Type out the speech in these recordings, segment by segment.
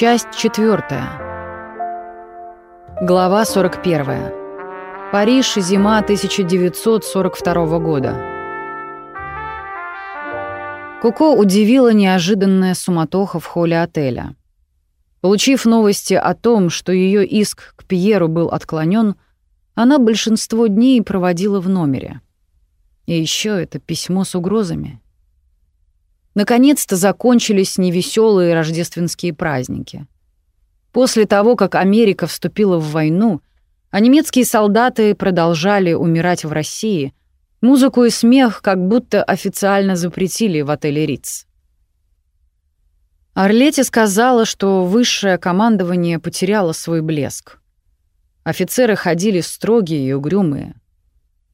Часть четвертая. Глава 41. Париж, зима 1942 года. Коко удивила неожиданная суматоха в холле отеля. Получив новости о том, что ее иск к Пьеру был отклонен, она большинство дней проводила в номере. И еще это письмо с угрозами. Наконец-то закончились невеселые рождественские праздники. После того, как Америка вступила в войну, а немецкие солдаты продолжали умирать в России, музыку и смех как будто официально запретили в отеле Риц. Орлете сказала, что высшее командование потеряло свой блеск. Офицеры ходили строгие и угрюмые.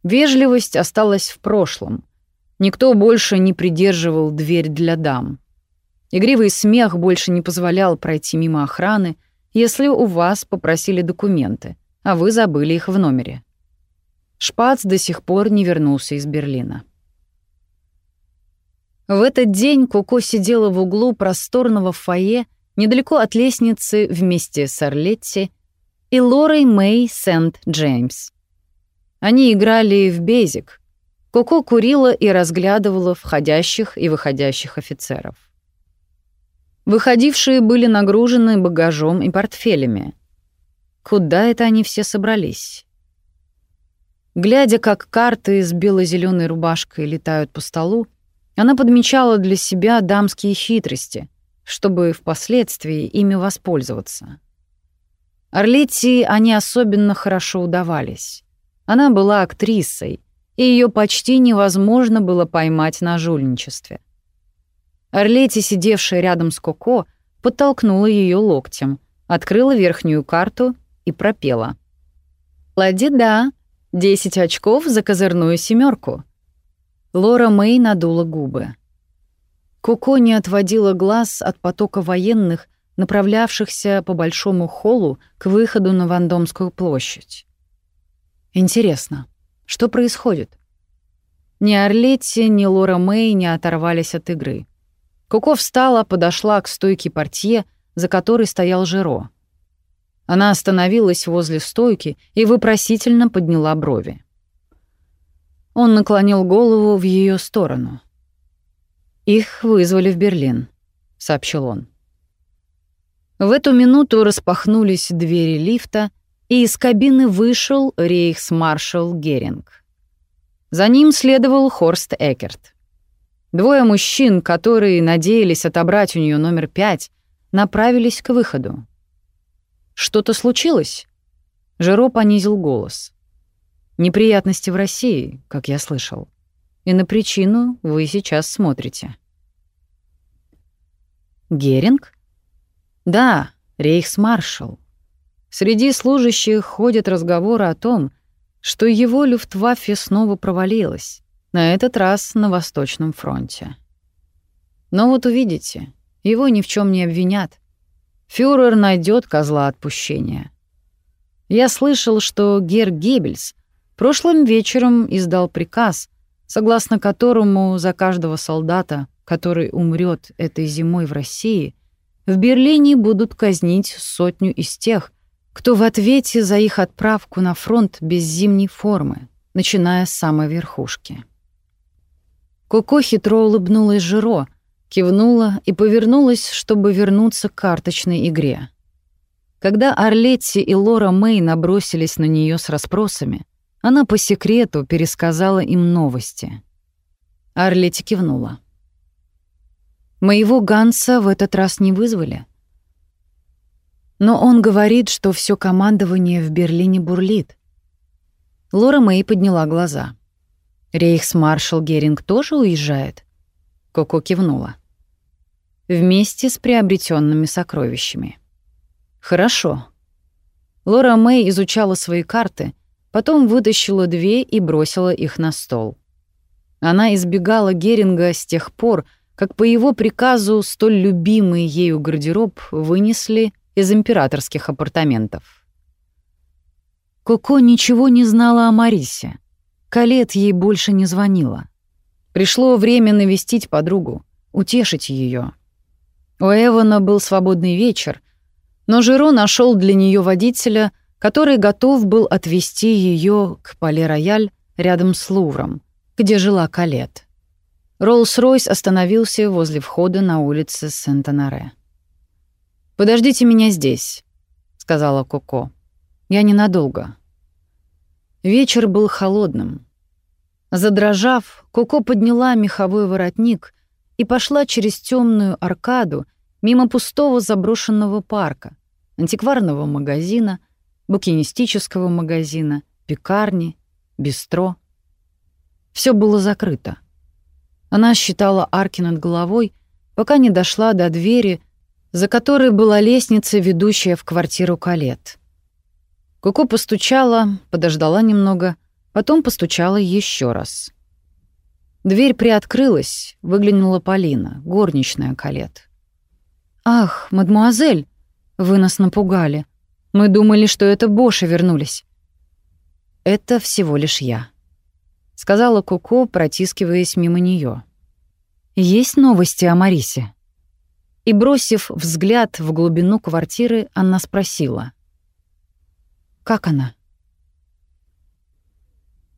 Вежливость осталась в прошлом — Никто больше не придерживал дверь для дам. Игривый смех больше не позволял пройти мимо охраны, если у вас попросили документы, а вы забыли их в номере. Шпац до сих пор не вернулся из Берлина. В этот день Коко сидела в углу просторного фойе недалеко от лестницы вместе с Орлетти и Лорой Мэй Сент-Джеймс. Они играли в бейзик — Коко курила и разглядывала входящих и выходящих офицеров. Выходившие были нагружены багажом и портфелями. Куда это они все собрались? Глядя, как карты с бело-зеленой рубашкой летают по столу, она подмечала для себя дамские хитрости, чтобы впоследствии ими воспользоваться. Орлетти они особенно хорошо удавались. Она была актрисой, и ее почти невозможно было поймать на жульничестве. Орлети, сидевшая рядом с Коко, подтолкнула ее локтем, открыла верхнюю карту и пропела. «Лади да, 10 очков за козырную семерку. Лора Мэй надула губы. Коко не отводила глаз от потока военных, направлявшихся по большому холлу к выходу на Вандомскую площадь. Интересно, что происходит? Ни Орлетти, ни Лора Мэй не оторвались от игры. Коко встала, подошла к стойке портье, за которой стоял Жиро. Она остановилась возле стойки и вопросительно подняла брови. Он наклонил голову в ее сторону. «Их вызвали в Берлин», — сообщил он. В эту минуту распахнулись двери лифта — и из кабины вышел рейхсмаршал Геринг. За ним следовал Хорст Экерт. Двое мужчин, которые надеялись отобрать у нее номер пять, направились к выходу. «Что-то случилось?» Жиро понизил голос. «Неприятности в России, как я слышал. И на причину вы сейчас смотрите». «Геринг?» «Да, рейхсмаршал. Среди служащих ходят разговоры о том, что его люфтваффе снова провалилась, на этот раз на Восточном фронте. Но вот увидите, его ни в чем не обвинят. Фюрер найдет козла отпущения. Я слышал, что Гер Геббельс прошлым вечером издал приказ, согласно которому за каждого солдата, который умрет этой зимой в России, в Берлине будут казнить сотню из тех, кто в ответе за их отправку на фронт без зимней формы, начиная с самой верхушки. Коко хитро улыбнулась Жиро, кивнула и повернулась, чтобы вернуться к карточной игре. Когда Орлетти и Лора Мэй набросились на нее с расспросами, она по секрету пересказала им новости. Орлетти кивнула. «Моего Ганса в этот раз не вызвали», но он говорит, что все командование в Берлине бурлит. Лора Мэй подняла глаза. Рейхсмаршал Геринг тоже уезжает? Коко кивнула. Вместе с приобретенными сокровищами. Хорошо. Лора Мэй изучала свои карты, потом вытащила две и бросила их на стол. Она избегала Геринга с тех пор, как по его приказу столь любимый ею гардероб вынесли из императорских апартаментов. Коко ничего не знала о Марисе. Калет ей больше не звонила. Пришло время навестить подругу, утешить ее. У Эвана был свободный вечер, Но Жиро нашел для нее водителя, который готов был отвезти ее к Пале-Рояль рядом с Лувром, где жила Калет. Роллс-Ройс остановился возле входа на улице Сент-Анаре. «Подождите меня здесь», — сказала Коко. «Я ненадолго». Вечер был холодным. Задрожав, Коко подняла меховой воротник и пошла через темную аркаду мимо пустого заброшенного парка, антикварного магазина, букинистического магазина, пекарни, бистро. Все было закрыто. Она считала арки над головой, пока не дошла до двери, за которой была лестница, ведущая в квартиру Калет. Коко постучала, подождала немного, потом постучала еще раз. Дверь приоткрылась, выглянула Полина, горничная Калет. «Ах, мадмуазель, вы нас напугали. Мы думали, что это Боши вернулись». «Это всего лишь я», — сказала Коко, протискиваясь мимо нее. «Есть новости о Марисе?» И, бросив взгляд в глубину квартиры, она спросила. «Как она?»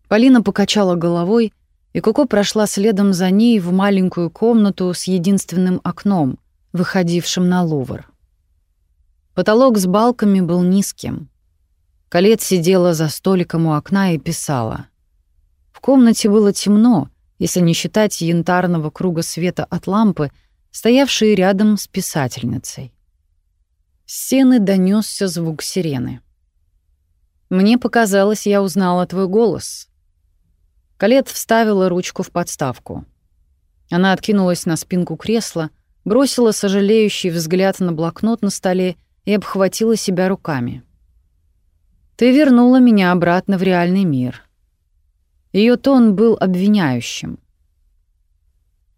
Полина покачала головой, и Коко прошла следом за ней в маленькую комнату с единственным окном, выходившим на Лувр. Потолок с балками был низким. Колет сидела за столиком у окна и писала. В комнате было темно, если не считать янтарного круга света от лампы, стоявшей рядом с писательницей. С стены донесся звук сирены. «Мне показалось, я узнала твой голос», Калет вставила ручку в подставку. Она откинулась на спинку кресла, бросила сожалеющий взгляд на блокнот на столе и обхватила себя руками. «Ты вернула меня обратно в реальный мир». Ее тон был обвиняющим.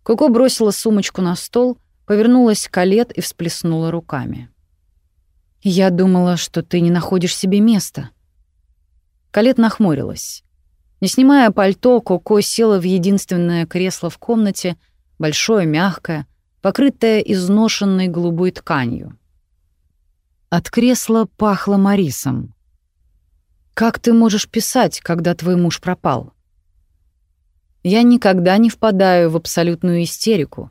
Коко бросила сумочку на стол, повернулась к Калет и всплеснула руками. «Я думала, что ты не находишь себе места». Калет нахмурилась. Не снимая пальто, Коко села в единственное кресло в комнате, большое, мягкое, покрытое изношенной голубой тканью. От кресла пахло Марисом. «Как ты можешь писать, когда твой муж пропал?» «Я никогда не впадаю в абсолютную истерику.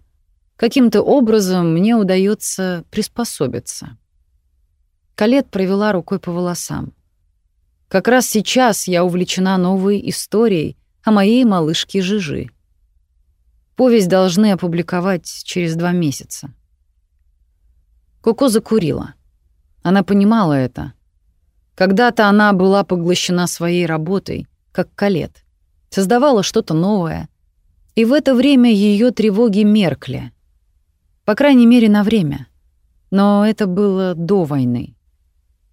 Каким-то образом мне удается приспособиться». Калет провела рукой по волосам. Как раз сейчас я увлечена новой историей о моей малышке Жижи. Повесть должны опубликовать через два месяца. Коко закурила. Она понимала это. Когда-то она была поглощена своей работой, как Калет, создавала что-то новое, и в это время ее тревоги меркли. По крайней мере, на время. Но это было до войны.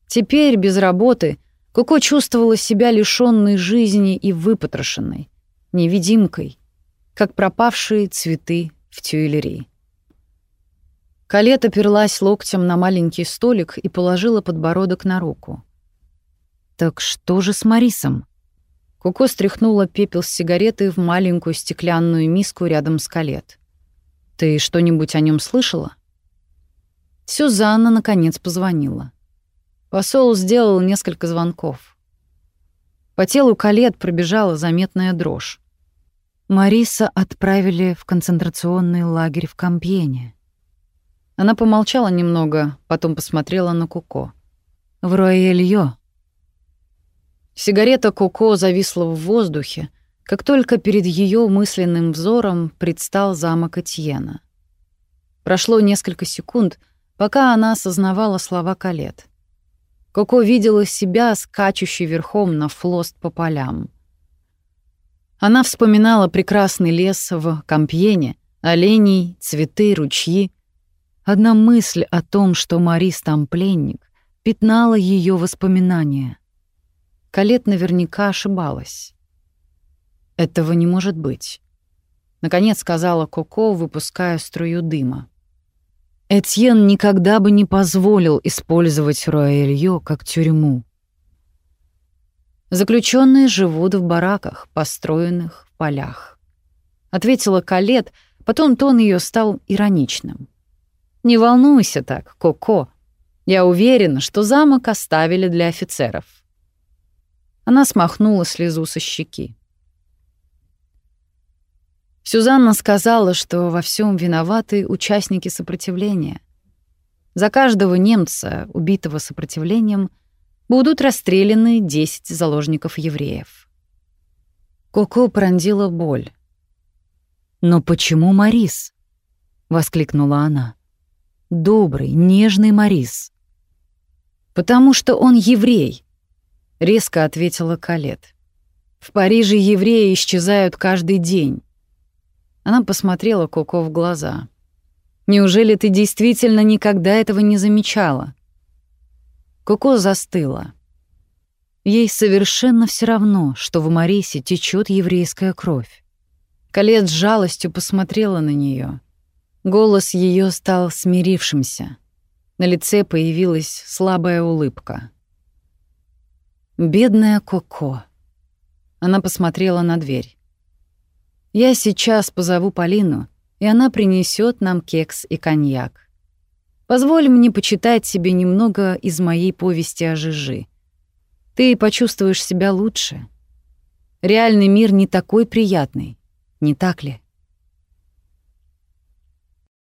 Теперь, без работы, Коко чувствовала себя лишённой жизни и выпотрошенной, невидимкой, как пропавшие цветы в тюэллерии. Калет оперлась локтем на маленький столик и положила подбородок на руку. «Так что же с Марисом?» Коко стряхнула пепел с сигареты в маленькую стеклянную миску рядом с Калет. «Ты что-нибудь о нем слышала?» Сюзанна, наконец, позвонила. Посол сделал несколько звонков. По телу Калет пробежала заметная дрожь. Мариса отправили в концентрационный лагерь в Кампьене. Она помолчала немного, потом посмотрела на Куко. «В Руэльё». Сигарета Куко зависла в воздухе, как только перед ее мысленным взором предстал замок Этьена. Прошло несколько секунд, пока она осознавала слова Калет. Коко видела себя скачущей верхом на флост по полям. Она вспоминала прекрасный лес в Кампьене, оленей, цветы, ручьи. Одна мысль о том, что Марис там пленник, пятнала ее воспоминания. Калет наверняка ошибалась. «Этого не может быть», — наконец сказала Коко, выпуская струю дыма. Этьен никогда бы не позволил использовать Руэльё как тюрьму. Заключенные живут в бараках, построенных в полях. Ответила Калет, потом тон ее стал ироничным. «Не волнуйся так, Коко. Я уверена, что замок оставили для офицеров. Она смахнула слезу со щеки. Сюзанна сказала, что во всем виноваты участники сопротивления. За каждого немца, убитого сопротивлением, будут расстреляны 10 заложников евреев. Коко пронзила боль. «Но почему Марис?» — воскликнула она. «Добрый, нежный Марис». «Потому что он еврей», — резко ответила Калет. «В Париже евреи исчезают каждый день. Она посмотрела Коко в глаза. «Неужели ты действительно никогда этого не замечала?» Коко застыла. Ей совершенно все равно, что в Марисе течет еврейская кровь. Калет с жалостью посмотрела на нее. Голос ее стал смирившимся. На лице появилась слабая улыбка. «Бедная Коко». Она посмотрела на дверь. Я сейчас позову Полину, и она принесет нам кекс и коньяк. Позволь мне почитать себе немного из моей повести о Жижи. Ты почувствуешь себя лучше. Реальный мир не такой приятный, не так ли?